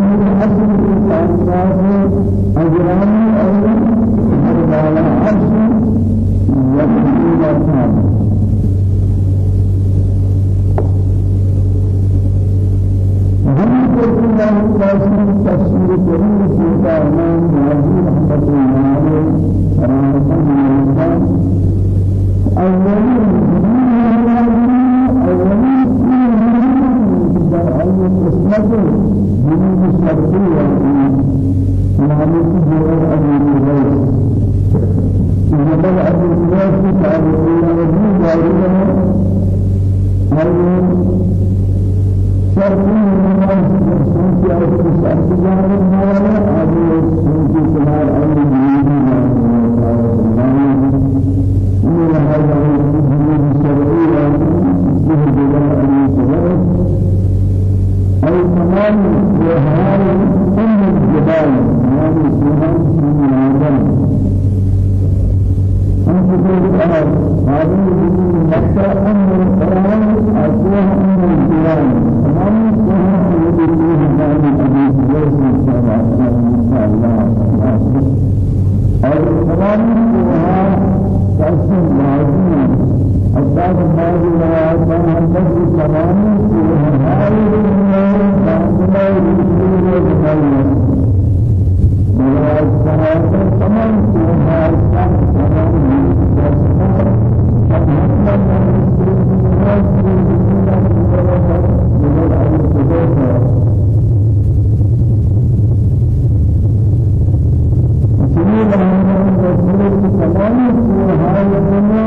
معلوم الحسن أو من الشرطية نعمة جوار أبي الغيث نبل أبي الغيث تعالى الله وجيه أولين شرطية في أرض الشرطية الموالى هذه سنتي كمال أمر ديني من هذا أي كمال وهاي أم الجبال. يعني سنان من آدم أنت تقول هذه الدين مكة أم القرآن؟ أسوأ أم الجبال. تمام سنان الدين هذه الحديث ليس إن شاء الله. اور تمام وہاں تاثیر لازم حتى بعض الآيات حدث تمام سورها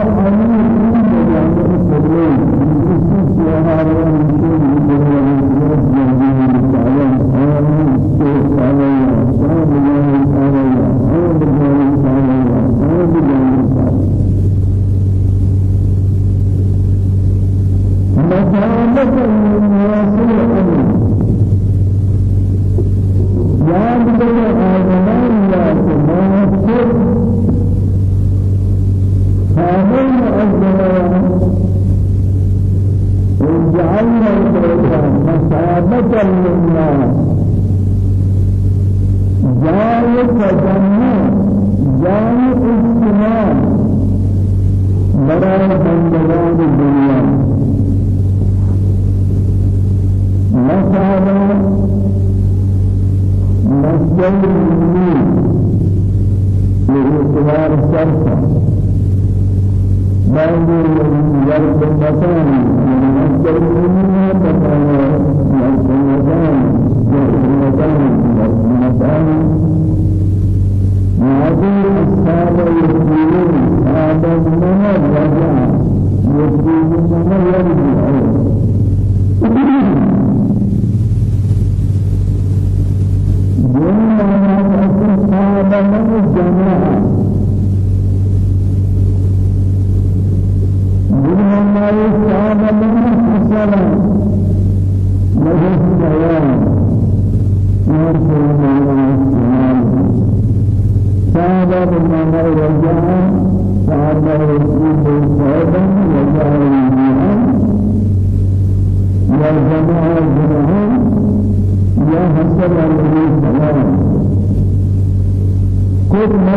Thank you.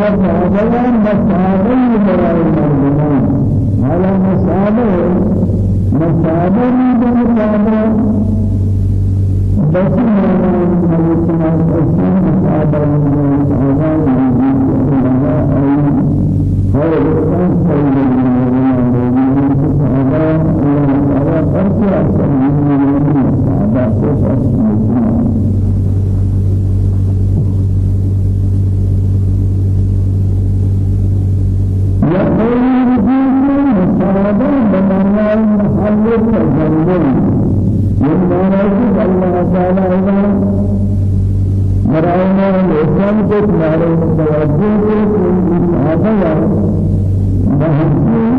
فاضلا مسابا لبراء المردمان على مسابا مسابا بمسابا بس ما نسمع أسمع مسابا مسابا Thank you. بمعنى المحلل والمرمون من معنى الله تعالى إذا مرأينا الإسلام كت معنى التوجه كت من إسعادنا بحثين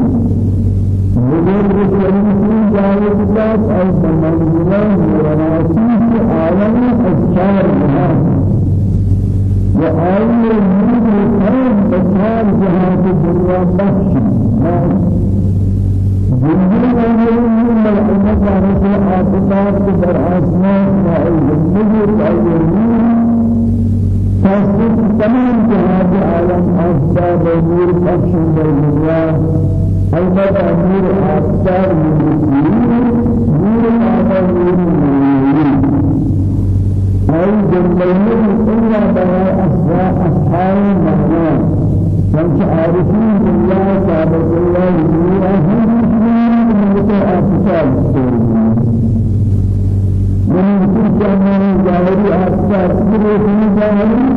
بجرد الإسلام جاءت الله أي تمنزلا ورناسيس عالم أسجار مهار وآية المنزل كان بسهار جهات الدنيا بخشي بخش جنبه من الأمة رسول آتبار در آسمان وعلم النجر تصدیق تمام جهاد عالم آفتاب نور بخشن در دنیا البته نور آفتاب نور نور آفتاب نور أي جنبين إلا بها أسراء أصحاب المعنى فانش عارفين بالله كعبة الله نور مسلمين من من كل جمال جاهلي أكثر كل شيء جاهلي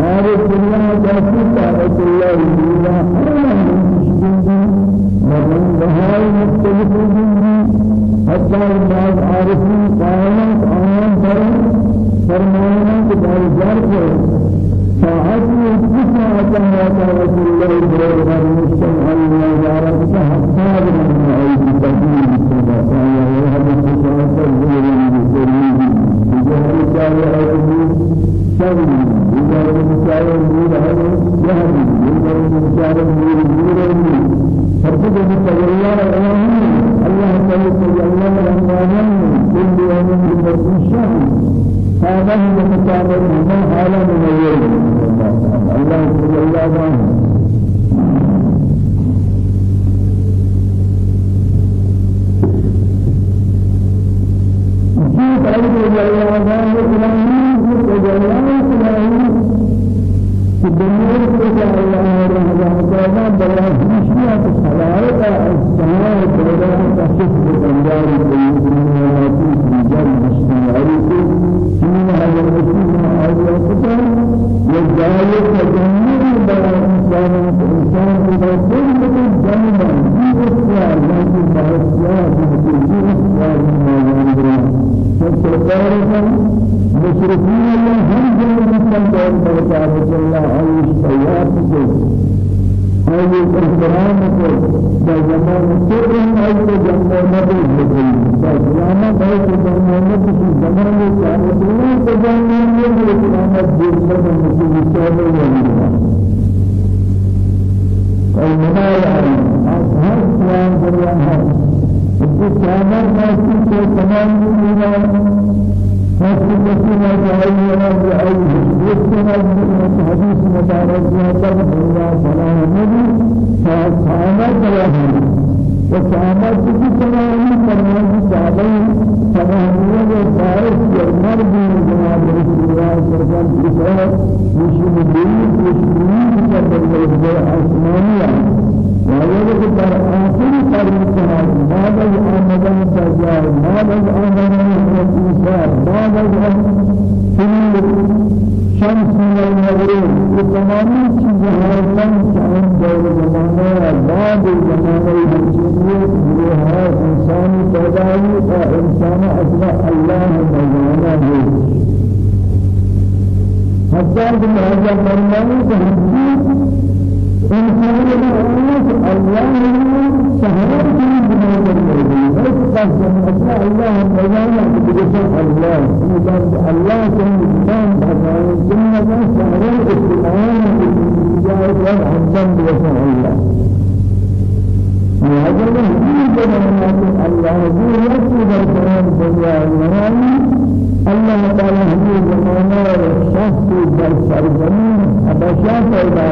عارف الله جاهلي تعرف الله الله ومن بهاي مختلف حتى بعض عارفين قائمة وصحابه في تمام فرمان صحابه تمامية وفارس والمرد من جناب رسول الله صلى الله عليه وسلم مشي مدين مشي مدين كتب الأسمانية ويجب در آخر قرن بعد از آمدن دجال بعد آمدن عیسی بعد از شمس والمغرب تمام چیزها من چند دور زمانه بعد زمانه بچیه روح انسان پیدایی و انسان أصلا الله مزانا ہے حتی کہ مہذا فرمانے کہ إنسان الناس الله سهرت من بناء الوجود بس بس أسماء الله مجانا بجسد الله إذا الله كان إنسان بحثان ثم سهرت استقامة بالجاهد والعظم بجسد الله هذا الذي جمعنا الله هو يكفي بالكلام الدنيا المرامي الله تعالى هو زمانا الشخص بالسرزمين أبشار پیدا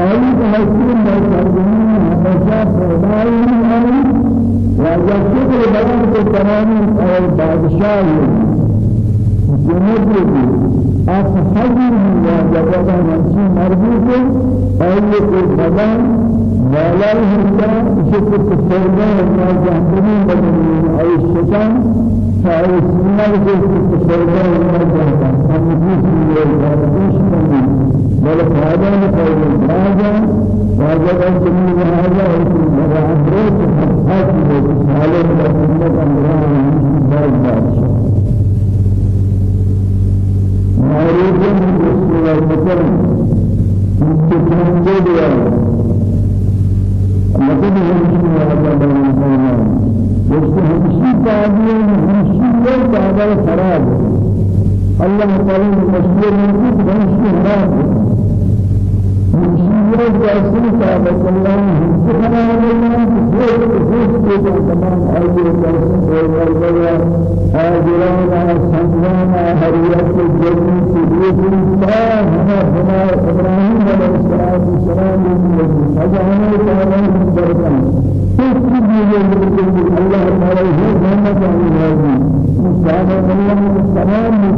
آئی تحسین میں سرزمین ہمیشہ پیدائی آئی راجہ شکر بیان کے تمامی اور بادشاہ جنوب کی آپ حضر ہوا جگہ منشی مربوط آئی کو بدن والای ہمتا شکر تسرگا ہمتا جہنمی بدنین آئی شکان فائے سنہ کو تسرگا ہمتا جہنمی ہم نفیس میں بل هذا قول هذا هذا جميل. هذا يريدون بسم المكان مستقبل جديا لكن هم بسم المكان وسهم شيء قادر وشيء قادر خراب الله تعالى مسلم يقول بسم الله مشهور خراب مشهور جالسين كتاب الله سبحانه وتعالى بزوج بزوج كتاب تمام أيدي جالسين بيوم الله هاجرنا سنجنا هريات الجنة سبيل الله هنا هنا إبراهيم عليه الصلاة والسلام سجعنا تعالى من بركة الله تعالى هو محمد عليه السلام الله السلام من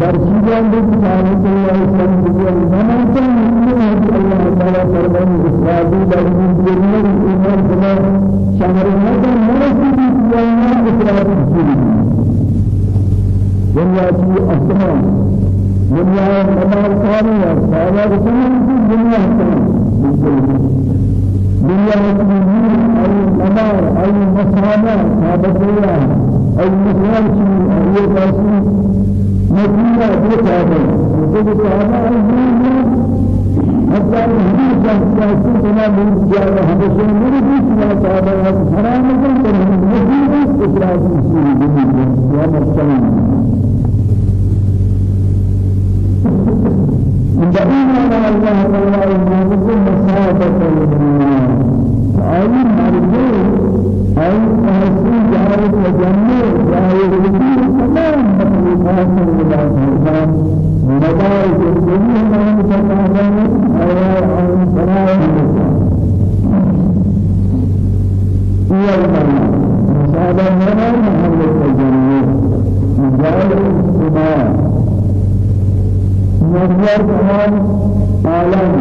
برشيدان بسالة الله سبحانه وتعالى زمان كان الله تعالى فرمان إسرائيل برشيد جميل إيمان كما شهر هذا مرسل إسرائيل إسرائيل جميل دنيا کی اسمان دنیا کمال کاری ہے سارا زمان کی دنیا ہے دنیا کی ای کمال ای مسامہ ثابت ہے ای مسلم کی ای مدينة بكابة بكابة المدينة حتى هذه جالسة كنا من جاء الشيء من بيت كابة حرام جدا مدينة إسرائيل في المدينة يا مسلم دعينا على الله تعالى يجعلكم مسابة للدنيا أي مرجو أي تحسين جارة الجنة جارة تمام مخلوقات الله مدارك الدنيا من تتعلم أيها عن سلام هي المعنى مسابة هنا محل الجنة مجال السماء نظر تمام عالم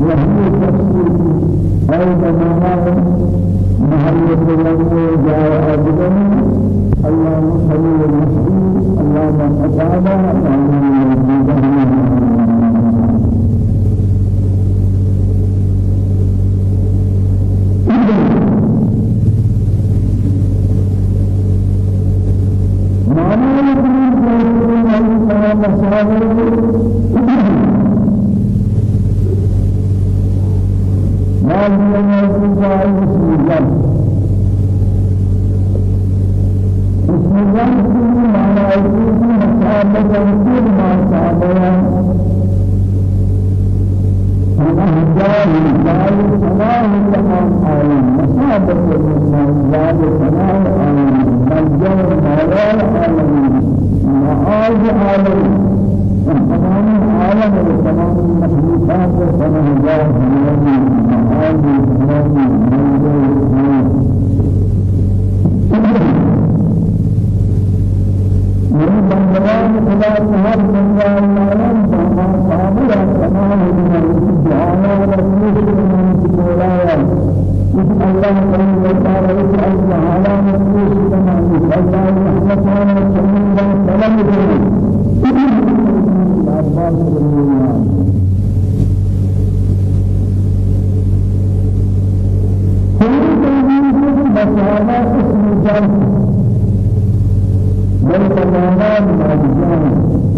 وهي تفسير أيضا محل الجنة جاء أبدا اللهم صل وسلم اللهم أتابع ما هي الناس نظام ما خدا سهر دنیا العالم جانا صابر تمام جانا رسول من سولایا اس اللہ کریم وتعالى اس جانا رسول من اللہ رحمت و سلام و سلام مسألة اسم جنة بل تماما مجان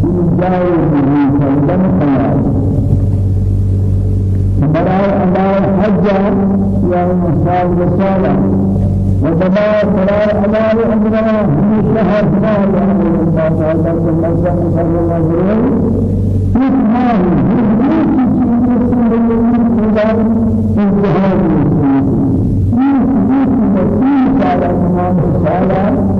في جاي به فلم خيال براء أداء حج يا مصاب رسالة وتبع براء أداء عمرنا في شهر شهر يعني الله تعالى صلى الله عليه وسلم في ما هي يكون الله يريد الله كمان الله مسلم كان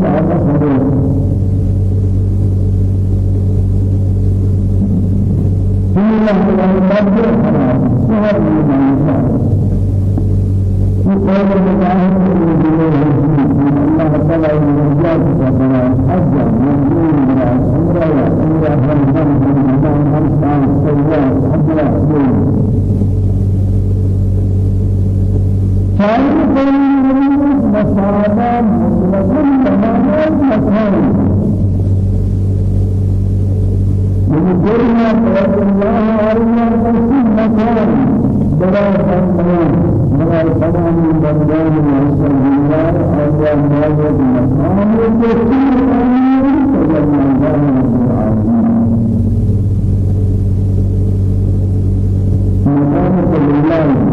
هذا خبر من من مساعدة مطلقا تماما مكان من كل ما قال الله عليه وسلم مكان بلا تمام بلا تمام بندان وصل الله أول ما يد مكان وكل أمر تجمع الله مكانة لله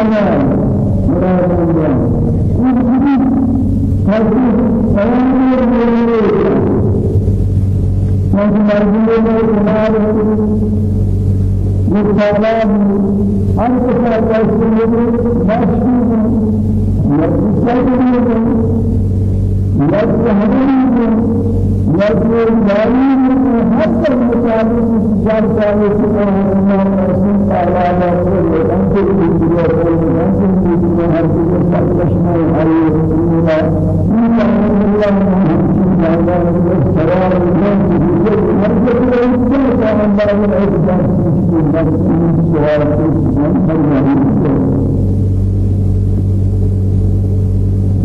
السماء مراد الله. هذه سماء من مرجو بالكلام هل تفعل تسليم مشهور يتسلم يتهدم يتدعين حتى المطالب الجار ذلك الله رسول الله عليه وسلم أنت الدنيا أنت الدنيا هل تستشمل عليه الله من الله من الله السلام عليكم هر جگہ اس کا اللہ ایک بات سوال سے فرمائے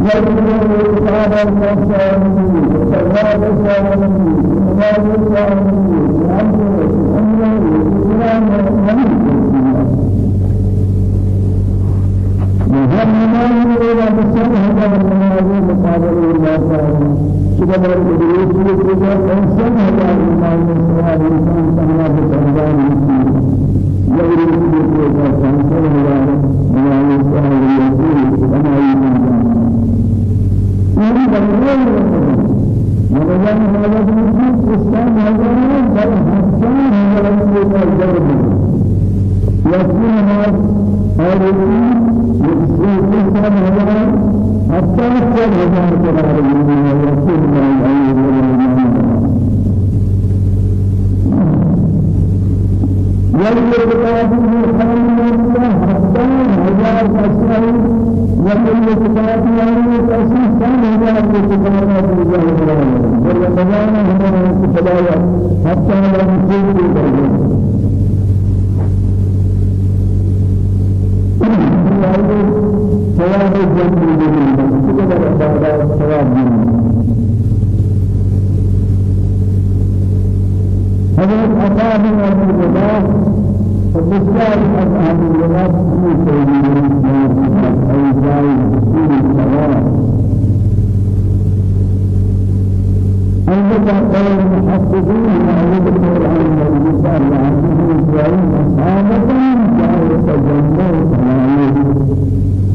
يجب الإسلام المسلمين والصلاة السلامين والصلاة السلامين والحمد لله الإسلام مهمنا إلى مسلم هذا المنازل مقابل الله تعالى شباب الدروس اللي إنسان هذا الإسلام إنسان تهنا بسرعان يجري في الدروس إنسان هذا من الإسلام يقول أنا إيمان يعني بقول مدام هذا الإسلام هذا بل حسن هذا الإسلام يكون الناس هذا الإسلام هذا حتى يكون هذا الكلام يكون من العلم يجب كتاب المحمد حتى كتابات الله والرمضان هم كتابات حتى لا نسيب ثواب الجنة كذا بعد ثواب حضرت أصحاب الجبال فبسيار أصحاب الجبال في سبيل أي جاي بسير الثواب عندما قال المحققين ما يذكر عن الرسال لعنه إسرائيل أصحابة جاء تجمع ثمانية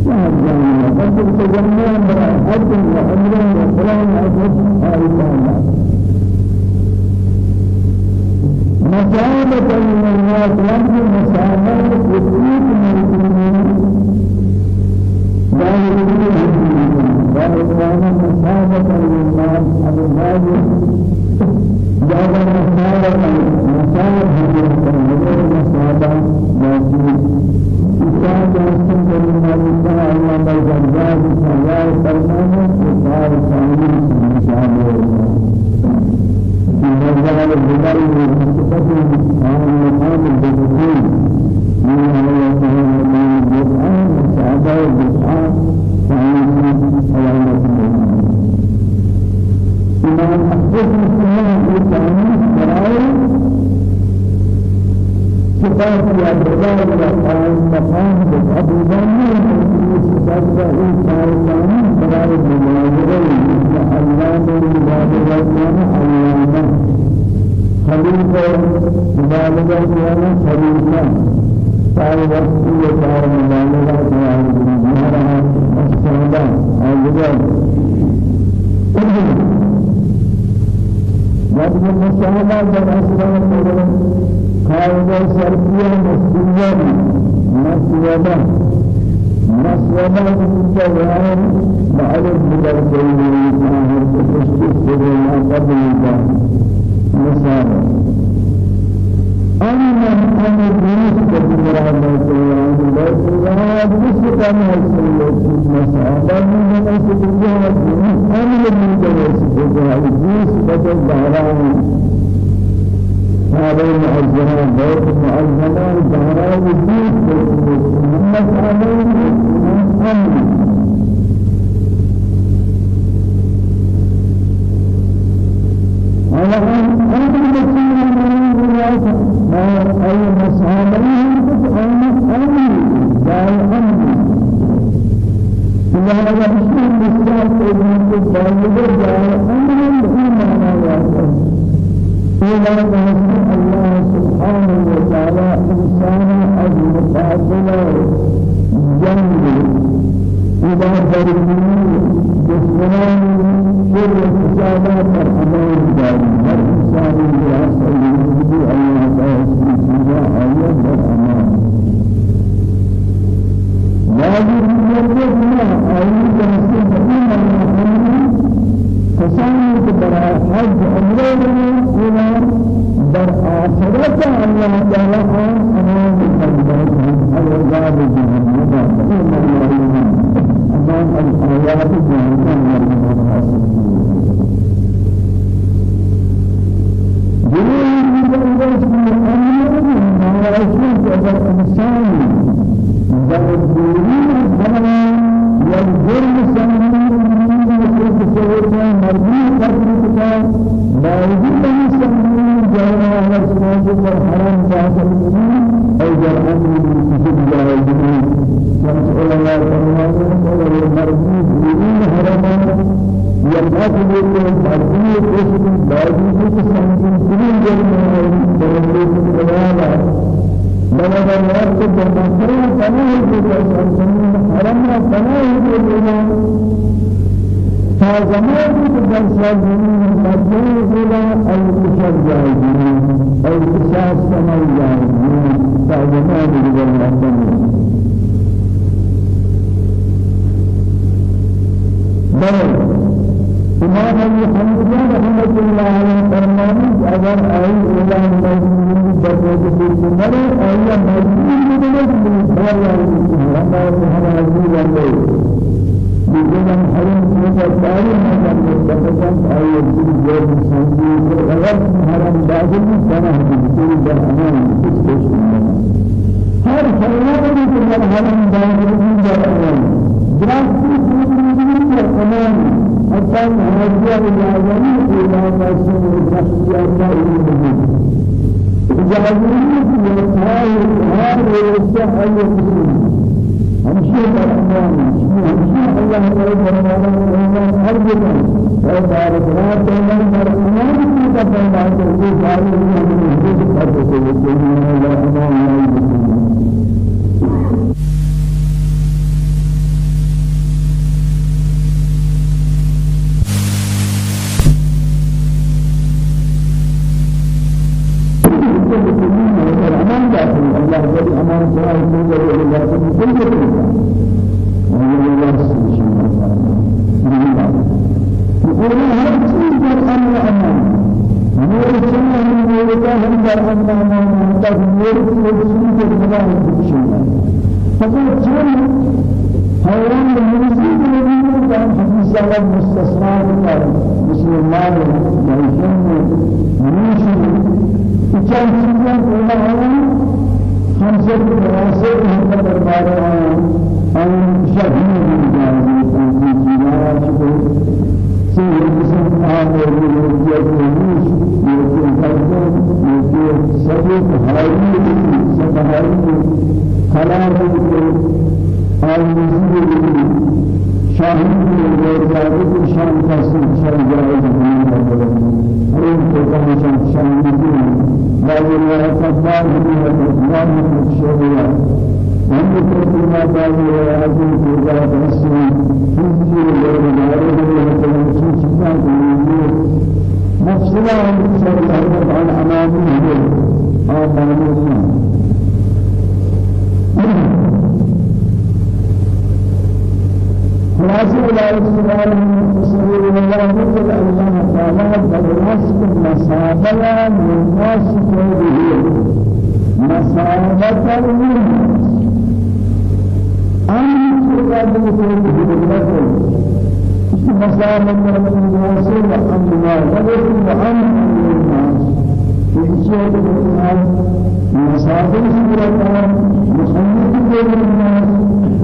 شهر جامعة بس التجمع برا حج وعمرة وفلان وحج آية مساعدة من الناس لم مساعدة مساعدة من الناس على ذلك جاب مساعدة مساعدة مساعدة مساعدة إسلام جانسن من الله الله بالجزاء سجاء فرمانه وقال سامي هذا الجبل المستقبل عن مقام الدخول من الله تعالى من القرآن مسلم في تاريخ برائه صفات يا بلال يا قائم مقام أبو ذر صفات إن كان برای مناظره الله من مناظره الله خليفة مناظره كان خليفة قال وقت يقال مناظره كان مناظره السوداء أجل وقت المساهمة بالأسرار قاعدة شرطية مسؤولية مسؤولة مسؤولة بالجوار معرف بالجوار معرف بالتشكيك بالله قبل مثال أنا أنا دروس كبيرة مسؤولة مسؤولة بس كم مسؤولة مسؤولة من مسؤولية أنا من دروس جهاد جيس بدل داران هذا المعزمان بيت المعزمان داران جيس محمد عليه محمد على أن أنت مسلم من الناس ما أي مسامين أنا أمي دار أمي إذا هذا مسلم مسلم ابن الدار دار أمي معناه إذا كان الله سبحانه وتعالى إنسان أجل فاضل جنب إذا برمي دشمنان شر الحسابات الأمان داري هر إنسان براسة يجب الله تعالى سبحانه آيات الأمان واجب يجبنا آيات السبحانه وتعالى فسانك برا حج عمره إلى در آخرت الله تعالى أمان الآيات جهنم بلا تمام بلا حرمنا تمام بلا فزمان من مجنون إلى الكشف جاهزين أو الكشاف سماء جاهزين فزمان تدرس بل إمام أبي حنيفة رحمة الله عليه فرمانه أگر أي إلى مجنون درجة السمر أي مجنون بدون فلا لما هذا عزيز الله بجنن حرم سنة تاري ما كان مستقبل أي يجيب جواب سنجي أگر حرم داخل سنة بسيط درمان بسيط هر حيوان في حرم داخل درمان دراسة الأمان حتى هذه الجاهلية إلى مسلم الشخصيات الإيمانية الجاهلية والسهل هذا يستحق المسلم همشي الأمان همشي الله تعالى فرمانا أرجوكم وبارك الله تعالى فرمانا في تفاعل في فعل من هذه الحرب يقولون ما قال يا مسالة من الناس وأمنا ولكن وأمن الناس في شيء من مسافر سورة مخلوق بين الناس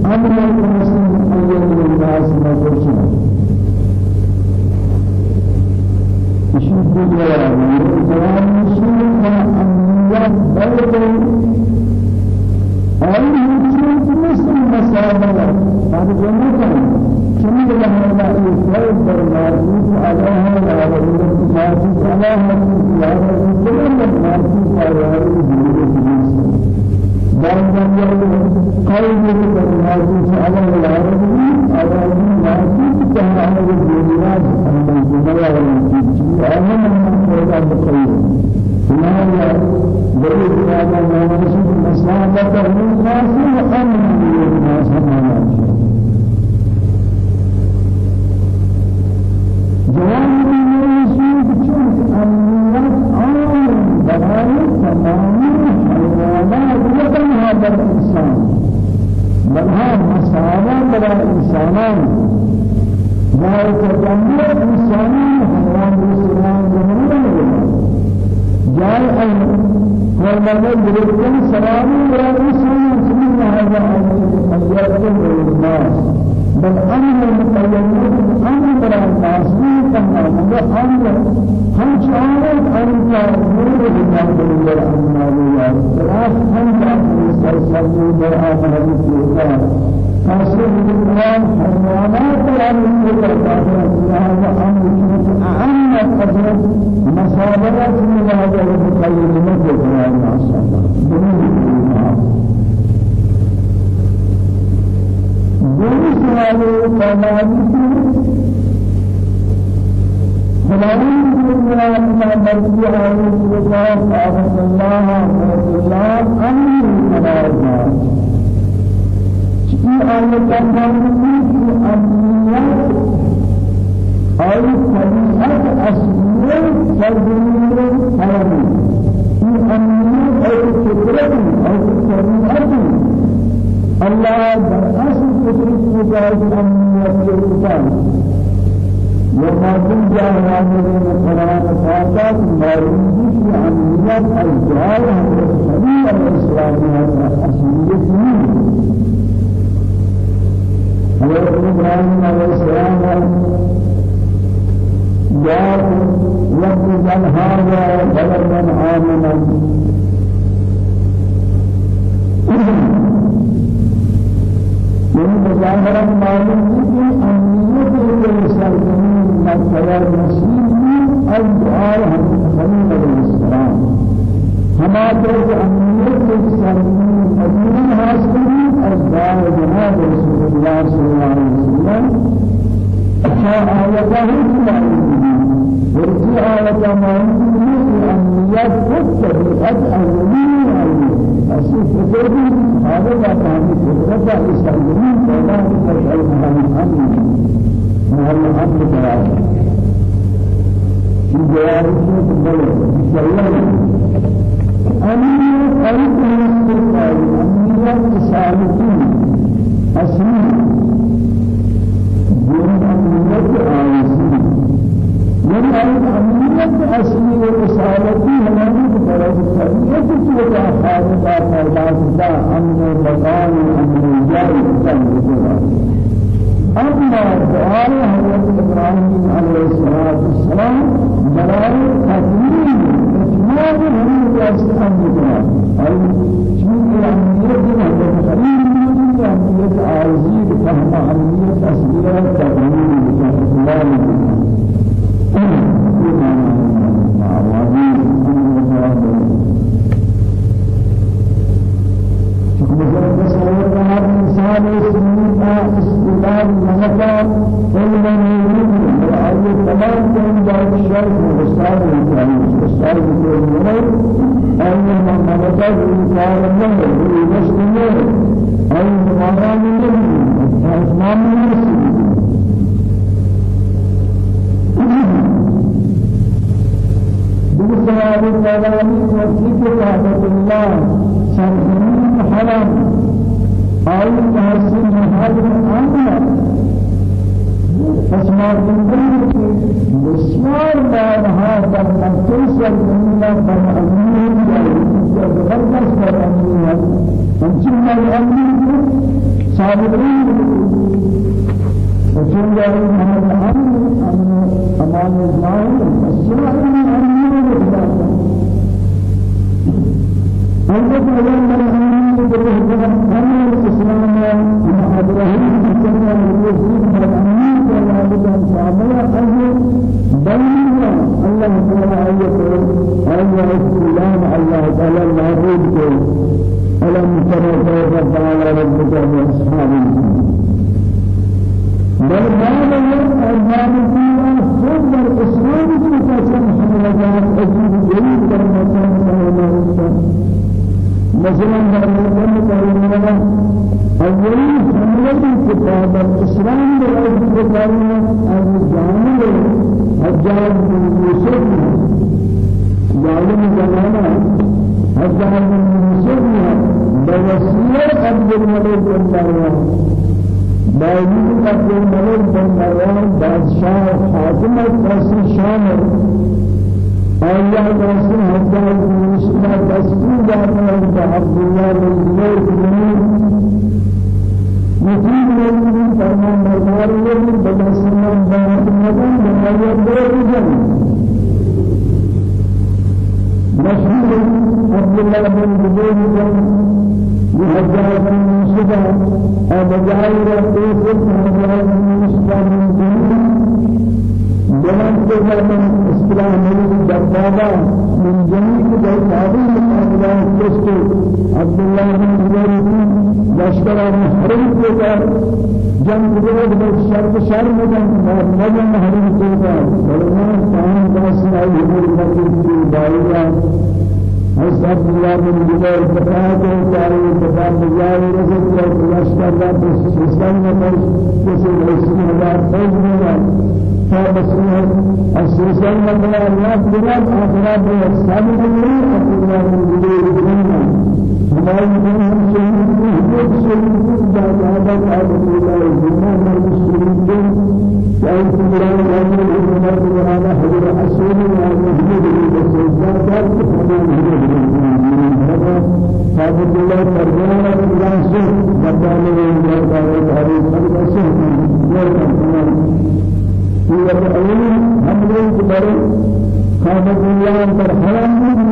أمن الناس أيضا الناس ما تشاء يشوف بجوار الكلام مسلم أمنيات بلد أي مسلم مسلم مسافر هذا جميل شمل لها لا يفعل بالمعروف عليها لا بالمعروف عليها لا بالمعروف عليها بعد ذلك قول بالمعروف عليها لا بالمعروف كما هذا الدنيا أما الدنيا والمعروف أهم من هذا بخير لا بريد هذا ما نسيت مسألة من الناس وأمن من الناس ما جوان يسوع بشوف أمنيات عام برای تمام حیوانات وطن هذا الإنسان بلها مساواة برای إنسانان برای تجمع إنسانان حیوان الإسلام جميعا جاء قومنا بريكم سلام برای إنسان جميعا هذا أجر الناس بل أمر المتيمين أمر الناسين كما هو أمر هم شعارات أنت نور الإمام بالله المالية راس هم جاءوا يستيقظوا بالآمر الإسلام حاصل الإسلام حيوانات العالم بالله هذا أمر أهم قدر مسابقة من هذا المتيمين بالله ما شاء الله دوسری سوال فرمانی خداوند دنیا میں مرضی ہے کہ اللہ اللہ اللہ أمر خداوند کی آیت فرمانی کی امنیت اور طبیعت اصلی فرزند حرام کی امنیت اور فطرت اور طبیعت الله بالأصل تدرك مجاهد أمنية الإنسان كن جاء من القرآن فاتت مريض في أمنية الجهاد الشريعة الإسلامية الأصلية ويقول إبراهيم عليه السلام جاء وقت هذا بلدا آمنا من مظاهرة معلوم أمنية السلطنين مكتوى المسلمين الدعاء خليل عليه السلام هما ترك أمنية السلطنين أدين حاصلين الدعاء جناب رسول الله صلى الله عليه وسلم. أشاء آياته ورجع آياته ما يمكن أمنية تتبعت أولين أسيس تجربي هذا ما كان يتربى يسلمون فلا يشعر مع مع الأمر كذا في جواب البلد يسلم أمير أيضا يستقبل أمير تسالتين أسمي دون أمير آيسين من أمير أسمي ورسالتي هذه فرض الطبيعة سوى خالق فرض أمن مكان أمن جاي أما دعاء حضرت إبراهيم عليه الصلاة والسلام دلائل تكوين إتمام هم يستحق بها أي شيء من حضرت خليل من أمنية عزيز فهم أمنية أسئلة تكوين بشكل الله إنسان سنين استقلال مهتا علما يريد وعلى تمام كان بعد الشرط واستعاد الإنسان واستعاد الإنسان أي من مهتا الإنسان الله يمسكنه أي مهاران الله أسماء الله بسواب الكلام وذكر عبد الله سرزمين حرام أي تحسين هذا الأمر فاسمع بسیار بارها در مکتوب سرزمین بر امیر یا زبردست بر امیر همچنین بر امیر سابقین وچون جاری محمد امیر أمان اسماعیل بسیار امیر امیر همه مثلا هذا المكان أولي حملة كتاب الإسلام بالأرض بكارنا الجامع حجاج بن يوسف ظالم زمانة حجاج بن يوسف بوسيلة عبد الملك بن مروان. باوجود عبد الملك بن مروان بادشاہ حاکم قصر شام آیا قصر حجاج بن يوسف تسکین جاتا عبد الله بن زبير بن يجيب من فرمان بردار يجيب بدل سلام بارك مدن بنايا بريجان مشهور عبد الله بن زبير بن يحجر بن أبجاي رفيق بن يوسف بن جنان کے من اسلام میں دبابا من جميع دعوی مقابلہ کس عبد الله بن زبير لشکر محرم کو کر جنگ کو میں شر شر میں جنگ محرم کو کر بلکہ کام کا سنائی ہے کہ دعوی حضرت عبد الله بن جبير فتاة وكاري فتاة مجاهد رسول الله لشكر الله اسلام میں جیسے رسول اللہ فوج میں فبسمه السلسلة من الله بلاد آخرات بالله عبد الله بن جبير الجنة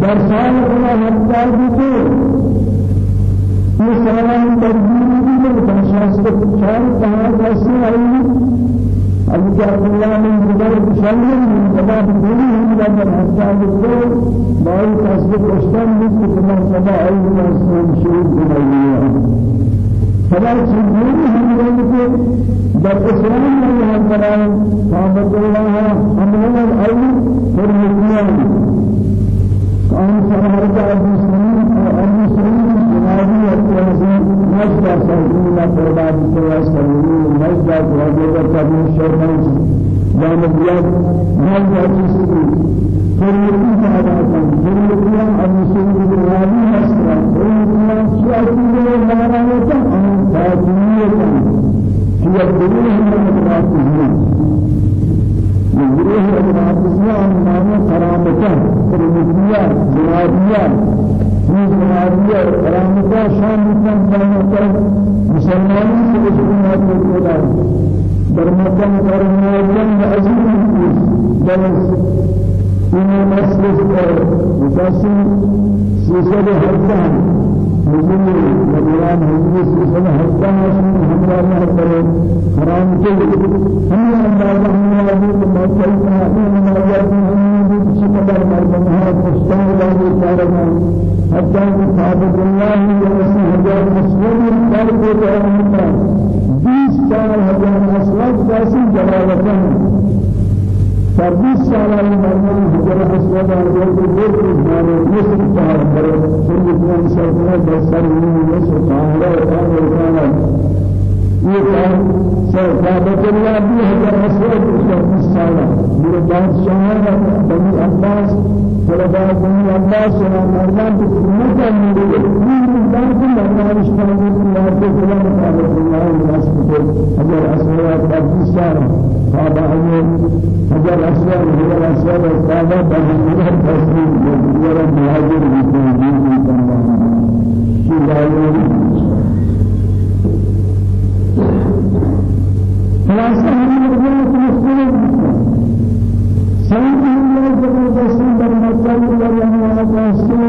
در سال خدا سلام تربیت بھی ہے بنشاس کو چار کہاں کیسے آئی ابو جعفر اللہ نے جبر بشایر من جواب دینی ہم جب حتی بیته بائی تصدیق اشتن مست کما سبا آئی اسلام شروع ہے فلا ہم لوگ کے در اسلام میں یہاں کرائیں صحابت اللہ ہم مسلمان آن سرمرد المسلمين المسلمين جنابي التوازن مجد سعيدين فرباد التوازن مجد وجد كبير شرمج جان بياد مجد جسدي فريقين تعالى فريقين المسلمين جنابي مسرا فريقين شيئين مهارات أن تاجية في الدنيا من الراسين گروه المعتصمان نام کرامتا کرامتیا جوابیا یہ جوابیا کرامتا شان مکان کرامتا مسلمانوں سے اجتماع ہوتا ہے برمکان کرامتا عظیم درس مجھے نبیان حضرت سلسلہ حسن حسن ہمارا اللہ کرے حرام کے ہمیں اندازہ ہمیں لگے کہ موقعی کا ہمیں اندازہ کہ ہمیں بھی قدر مردم ہے کشتان لگے چارہ ہیں حتیٰ کہ صحابت اللہ ہی جیسے حضرت مسلم کر کے کہا ہمتا بیس چار حضرت مسلم کیسی جلالتیں سال ہزار اسلام جیسی وسلم فبيس سالة المرمان هجر أسود على ذلك الجمال مصر تعالى كل من سرنا بسر من مصر تعالى وقال وقال یہ کام سر کعبۃ اللہ بھی ہزار اسود بس سالہ میرے بادشاہ بنی عباس خلفاء بني عباس سلام مرمان کو مکہ میں یہ دار کو مرمان اشتغل اللہ کو کلام قال الله الناس هزار اسود بس سالہ قال هزار اسود هزار اسود قال بني تسليم ولا مهاجر في دين الله خلاصة هم يقولون تمثيل سيد الله زبردست در مكان الله واسع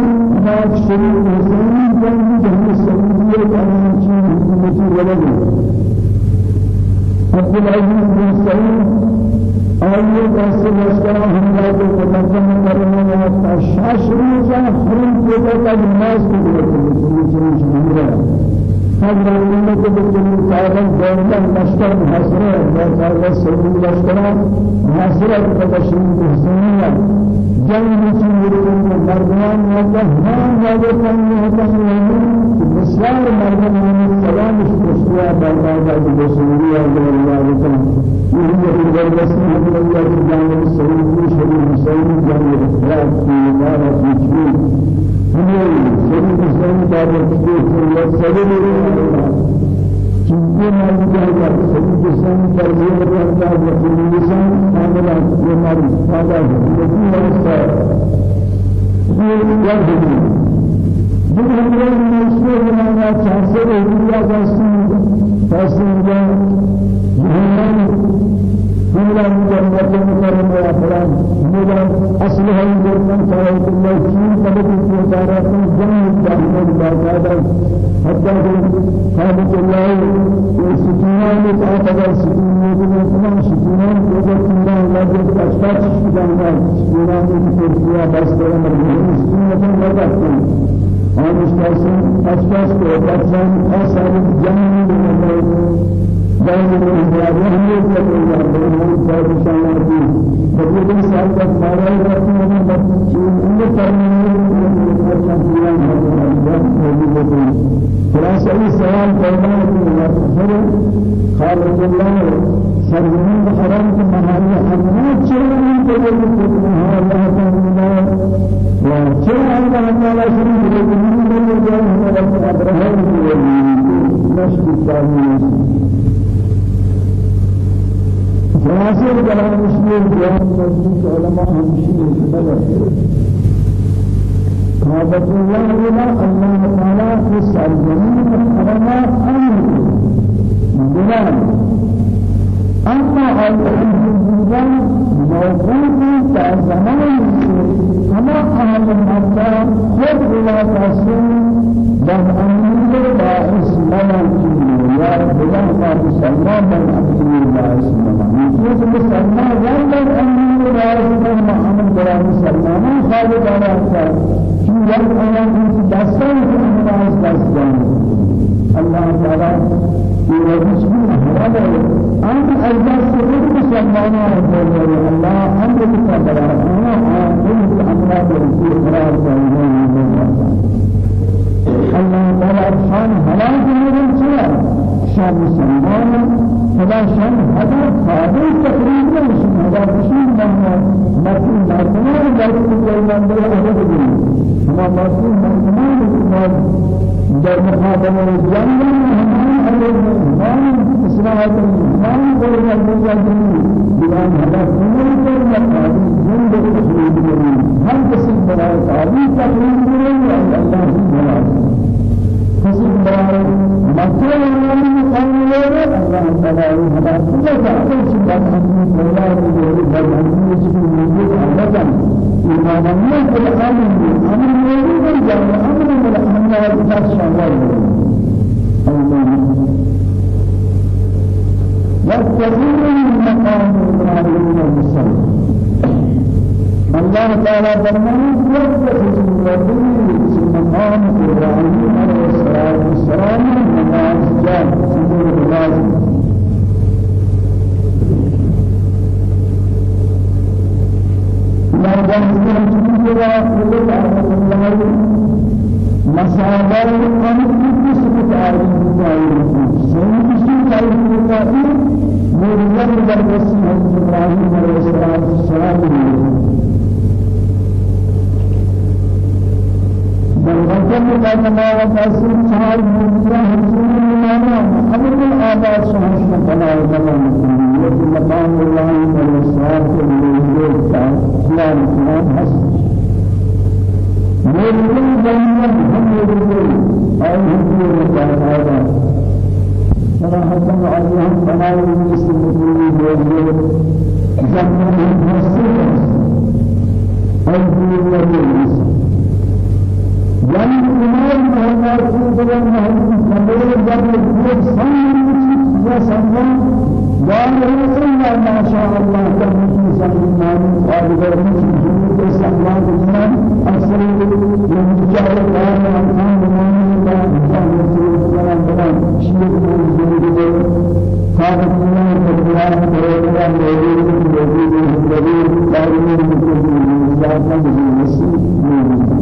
بعد شريك حسين جنب جنب سيدية كمان شيء حكومتي ولد عبد العزيز بن سعيد آئیے کیسے لشکرہ حملہ کو مقدم کرنے والا شاش روزہ حرم کے تک نماز کو دیتے ہیں هذا الأمة بالجميع تعالى دولة مشتر حسرة وقال سيد مشتر حسرة فتشريف حسنية جنب سيرون مردمان وكهان وكهان وكهان بسيار مردمان السلام اشتشيا بالبعض بسوريا الله وكهان وهي في الجلسة من الله جانب سيد شريف حسين جانب إخلاق في إمارة في مسلمان دعوت کے سنت سبھی لوگ چیزیں مانگی جائے سبھی مسلمان تربیت کرتا ہے کہ انسان کاملا یہ ہماری فائدہ ہے لیکن واسطہ یہ یاد ہے كلا مجرد مكرم يا فلان مجرد أصلها يجرد سويت الله شيء سبب الكتارات جمع الجاهل باقاعدة حتى خالق الله والسكينة متعاقدة السكينة من سكينة وجد الله لا يجد أشخاص سكينة من كرسيا بس كلام الرجل سكينة لا تكون أنا مستحسن أشخاص كأشخاص الجنة من الله بين الإنسان وهم يتقون بين الإنسان وشانه فجد الإنسان قد ما يعرف من المسجد إلا ترميه من الإنسان خلاصة أي سؤال پیدا ہے خالق الله سرزمین حرام کے مہانے حرمات چرا کو مہانے الله و چرا اللہ تعالی شریف کے من جو ہمارا ابراہیم کی نشد تعالی مناسب كلام مسلم جواب مسلم علماء همشي بدر كعبة الله إلى الله تعالى في السرزمين الحرمات أمر. بلاد أما الحجاج موجود كزمان كما أهل المدى خذ إلى تسليم بل لا يا بلا ما مسلمان من أمين الله مسلمان يجوز مسلمان ولا أمين الله محمد بلا مسلمان خالد على أكثر شو أنا كنت دستان في الناس دستان الله تعالى يرزقنا هذا أنت أيضا سبب مسلمان الله أمر بكبر أنا أمر أمر بالإقرار الله تعالى سبحانه هلاك من الجوار شان مسلمان فلا شان هذا هذا تقريبا هذا بشيء مهما مسلم مسلمان ذلك كل من ده هذا بدي ما مسلم مسلمان در مقابل الجنة همان همان إسلام همان قول الله بلان هذا كل من مقابل جند تقريب هل قسم بلا تعليم تقريب الله الله قسم بلا مكان الله تعالى فرمایا سب سے خوشی مقام ابراہیم علیہ السلام السلام نماز جان سجود نماز نماز میں چونکہ وہ خود اللہ مسائل ان کی سبت عالم جائے سن کی جائے ہوتا ہے میرے رب در رسول ابراہیم علیہ السلام كما وقاسم شهر مريم حسن المانا أمر الآباء سبحانه وتعالى وتعالى مقام الله عليه الصلاة والسلام سلام سلام حسن مريم جنة هم يقولون أي هم يقولون صراحة عليهم فلا يستمرون بوجود جنة المسجد أي في الوجود يعني إمام محمد صلى الله عليه وسلم جب الوجود سامي يا سامي وأنا ما شاء الله كم سامي وأنا في سامي الإمام أصل من جعل الله أمام الله جعل الله أمام شيء قال الله تعالى تعالى موجود موجود موجود قائم موجود ذات المسيح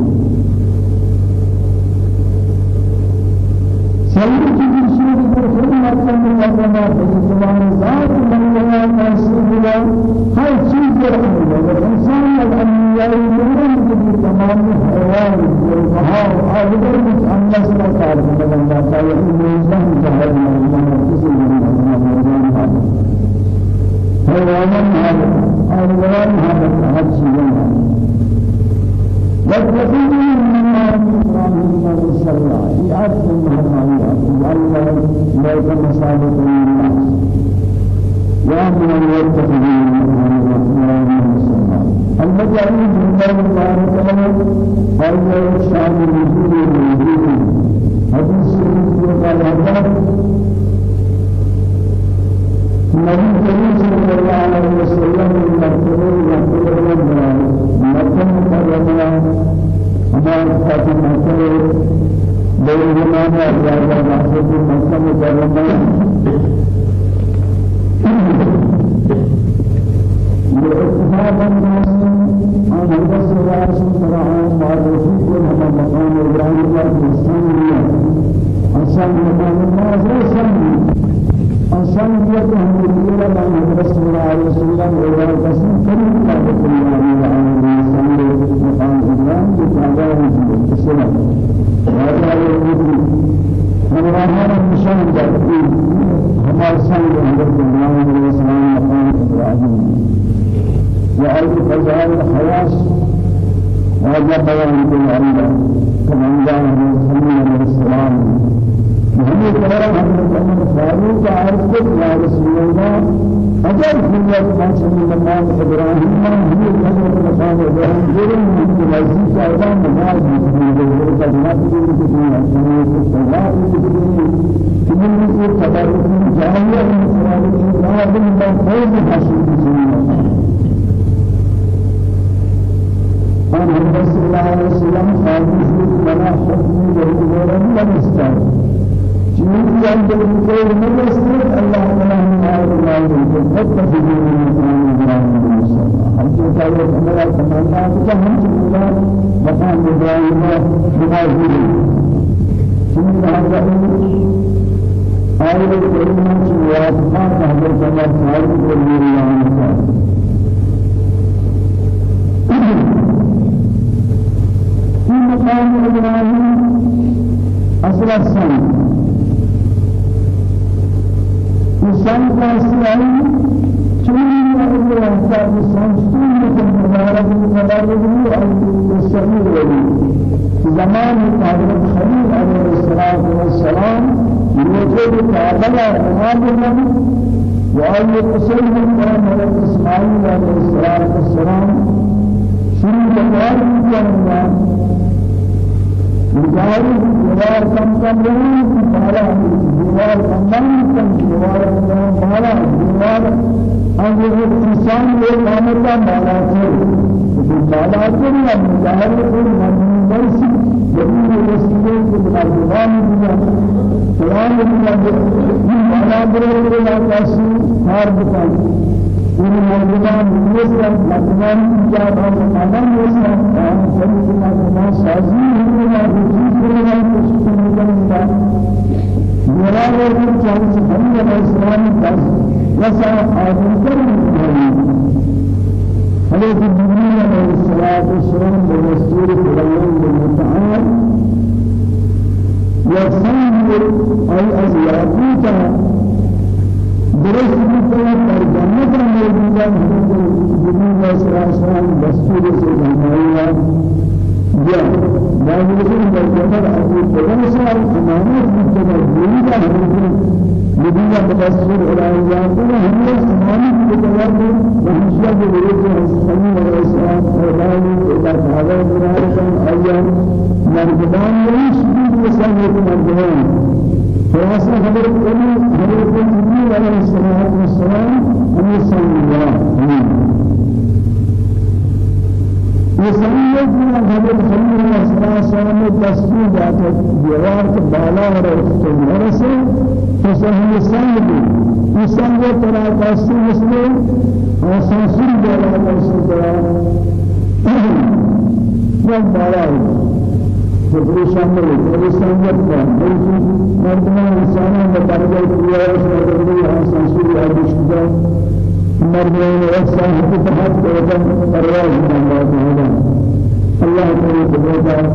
سيد الشيخ بالخدمة من الله سبحانه ذات من الله تسير هاي شيء رحمه الإنسان الأنبياء يقولون تمام الحيوان والبهار هذا مش الله سبحانه وتعالى الله تعالى إنه جهل حيوانا هذا حيوان هذا حج لنا والكثير مما إبراهيم عليه السلام يعرف المهمة الله مسابق للناس ومن يتخذ من الرحمن المجاهد الله تعالى أي شان الوجود الوجود حديث قال هذا النبي فزائل الحياة هذا بيان الله كما قال النبي صلى الله عليه وسلم وهي كلام حضرت عمر فاروق عارف يا رسول الله أجل في مقام مقام إبراهيم هي حضرت مقام إبراهيم غير من المسجد أيضا نماز مسجد وكذلك في الدنيا الصلاة في الدنيا كل من تبارك جاهية من تبارك الله من فوز حسن الدنيا أن الرسول صلى الله عليه وسلم قال لنا حكم جهود ولم يستعد شيء عند الكل مجلسنا الله تعالى تعالى الله فتفضل من الإسلام حتى تعالى الله تعالى كم الله مكان إبراهيم بماجد شيء هذا آية الكريمة سورة حضرت الله تعالى الله في مقام إبراهيم أصل السنة إنسان كاسيان چونی أقول أحساب السنسون لكن مبارك مبارك أو السمير ولي زمان حضرت خليل عليه الصلاة والسلام يوجد كابلا إمام النبي وأي قصير من حضرت إسماعيل عليه الصلاة والسلام شروع الدار من دیواری دیوار کم کم رہی بالا دیوار کم کم دیوار کم بالا دیوار اب وہ انسان لے لانے کا بالا سے بالا سے یا مظاہر کو مضمون برسی جبین رسیدوں کے مقابلان دیا قرآن دیا یہ بالا برے کے لاکاسی ہار بتائی إن مردمان يسر مردمان إجابة مردمان يسر فهم سبيل مردمان سازي هنا بجيس هنا تشكي مجمع مراد الجان سبحانه الإسلام بس وسع آدم كرم حضرت جبريل عليه الصلاة والسلام بمسجد فرعون المتعال يسمى أي أزياء درست در جنت را موجود ہے جنین اسرائیل دستور سے فرمایا یا در جنت ابو بکر سے امانت بکنه جنین کا مدينة تفسير الآيات وهم سمعني بكلام وهمشيا بوريك السمين والإسلام فرماني إذا هذا برارك أيام مرجبان ليش بيسمى مرجبان خلاصة خبر كل حضرت النبي عليه الصلاة والسلام أن الله. يسمى من حضرت خليل الله صلى الله عليه وسلم دستور ذات ديوار بالا رسے فسهم سنگ يسمى ترى دستور مسلم اور سنسر بالا دستور ترى بالا. پریشان نہیں پریشان جب کا مردمان انسانوں میں درجہ کیا ہے اس میں درجہ ہے سنسوری آدش کیا مردمان ایسا ہے تحت کرتا پرواز من اللہ تعالی اللہ تعالی تبارک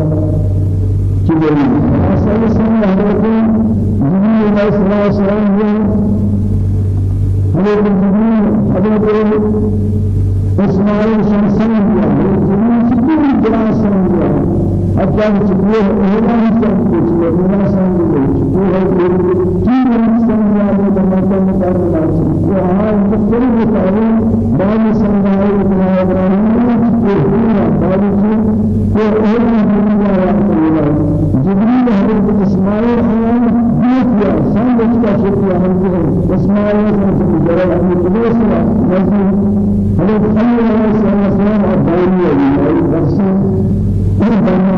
چیزیں اصل سن حضرت جبريل علیہ السلام نے حضرت جبريل حضرت اسماعیل شمسان دیا جبريل سے کوئی جناس سمجھا حتى تقول هنا كذا هنا كذا تقول كذا نسمع هذا ما كان مكان وها تقول مثلا ما نسمع هذا إبراهيم تقول هنا قالوا وهنا هنا جبريل حضرت إسماعيل حيان بيت يا سان بچا شكيا هم إسماعيل سان جرى أمي تبص لا نزل حضرت خليل عليه السلام أبوي أي كل بنا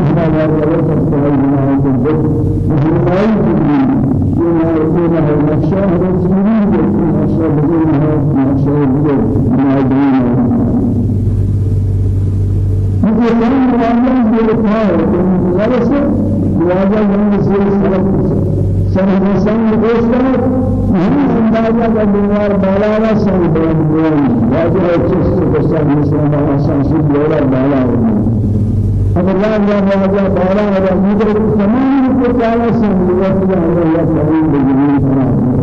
وهو ما يدري بما يكون هذا النقشة هذا الجميل يكون نقشة بدون هذا النقشة بدون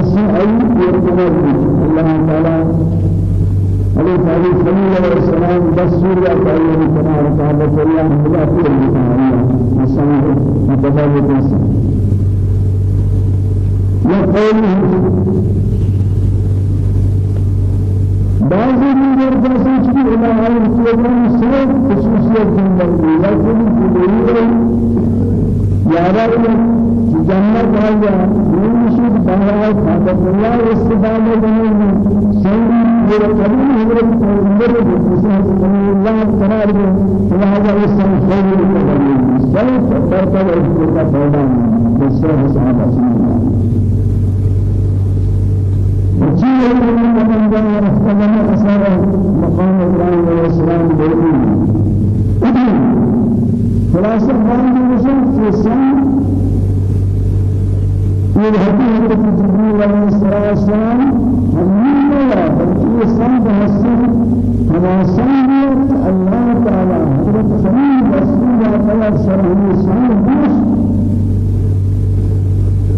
اللہ تعالی علیہ تعالی صلی اللہ علیہ وسلم دستور یا تعالی تمہارا تعالی صلی اللہ علیہ وسلم انسان متفاوت انسان يقول بعض دیگر جیسے کہ علماء الاسلام سے خصوصیت زندگی لیکن یہ یارا جنت آیا نشید بهار خاطر الله کنیم سعی یہ کبھی حضرت پیغمبر رسول الله قرار دے لہذا اس سے خیر کریں سب پر پر اس کا پیدا بسر صحابہ وجيه من من جاء رحمنا أسار مقام إبراهيم عليه السلام بيتي خلاصة ما نقول في السنة یہ حدیث ہے کہ جبرائیل علیہ السلام ہمیں ملا بلکہ سب حسن حواسن میں اللہ تعالی حضرت سمیع رسول اللہ صلی اللہ علیہ وسلم دوست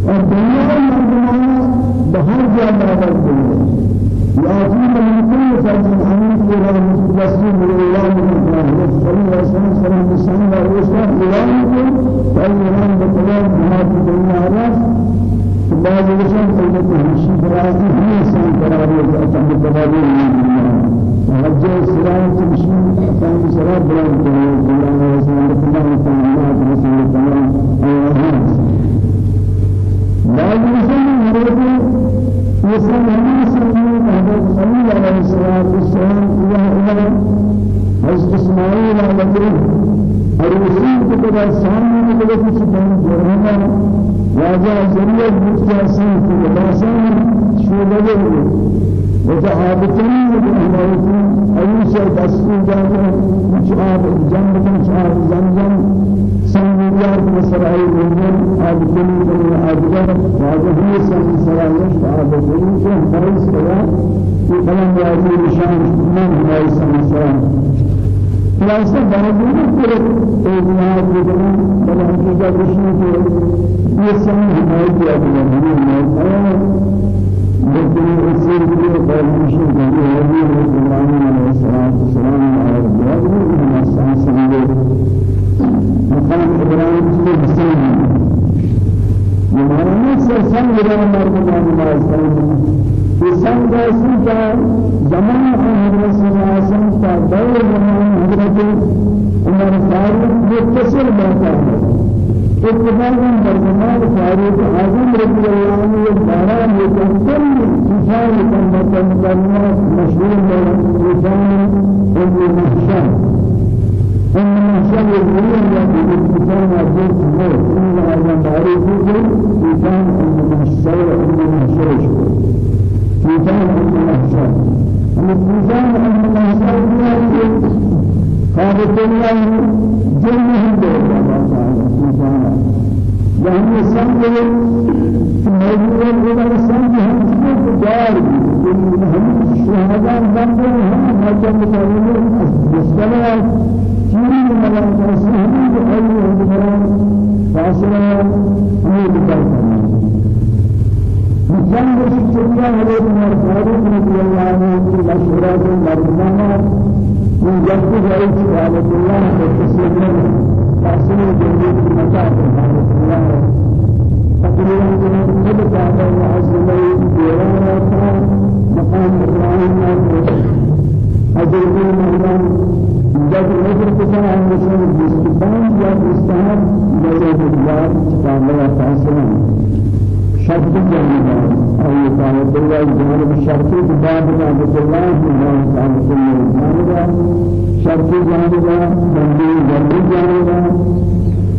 اور دنیا مردمانہ بہر جا برابر ہوئے یا عظیم المکل فرجن حمید کے لئے مسلسل من اللہ مردمانہ حضرت صلی اللہ علیہ وسلم صلی اللہ علیہ وسلم ایران کو فإن ایران بطلاب محاطب كل فرد راضي هي سن قرار أتم تبادل وجه سراج تمشي كان سراج بلان بلان رسول الله صلى الله عليه وسلم لا يمكن مريض يسمى سنة حضرت صلى الله عليه وسلم إلى حضرت إسماعيل عليه الرسول كتب سامي كتب كتب جرهنا واجا ذریعہ مستحسن کی لباسان شعبہ وتعابتني بأهوالكم أيوسى دستور جانا شعاب جنب كم شعاب زمزم. سنبيار بسرعي من عابتني بني عابدة واجه هي سن سرعي شعاب بني كم فريس كلا في كلام يازي نشان من هاي سن سرعي خلاصہ باوجود پورے اجتماع کے دوران بلا حقیقت رشنی کے یہ کیا گیا ہے لیکن اس سے بھی پرمیشن دی ہے نبی سلام علیہ السلام والسلام علیہ وسلم ہم سامنے مقام ابراہیم کے حسین یہ معنی سے سن میرا مرد نماز پڑھنا إنسان جالسين كان زمان حضرت صلى الله عليه وسلم دور زمان حضرت عمر فاروق متصل بات اتفاقا برزمان فاروق اعظم رضي الله عنه بارا متصل انسان كان مطلع مشهور انسان ابن محشر. ابن محشر يقول يا انسان عبد الله آن هذا معروف انسان ابن محشر ابن محشر ميزان المحشر الميزان المحشر قابل الله جنه موجود ہے سنگ ہم دار ہم شہداء بندے ہیں مجھے مطابق مسئلہ چیز ملائکہ سے ہم جو فاصلہ ہمیں بتا جنگ الشريعة حضرت عمر فاروق رضي الله عنه في مشورات المرزمة من جد رئيس حالة الله والتسليم تحسين جميع المتاع حالة الله تقريبا من كل كعبة وعزم ديوانا مقام إبراهيم أجل المهران جد نظر كتاب عن مسلم الاستقام يا استهاب نظر الله تعالى تحسين شرط جانبا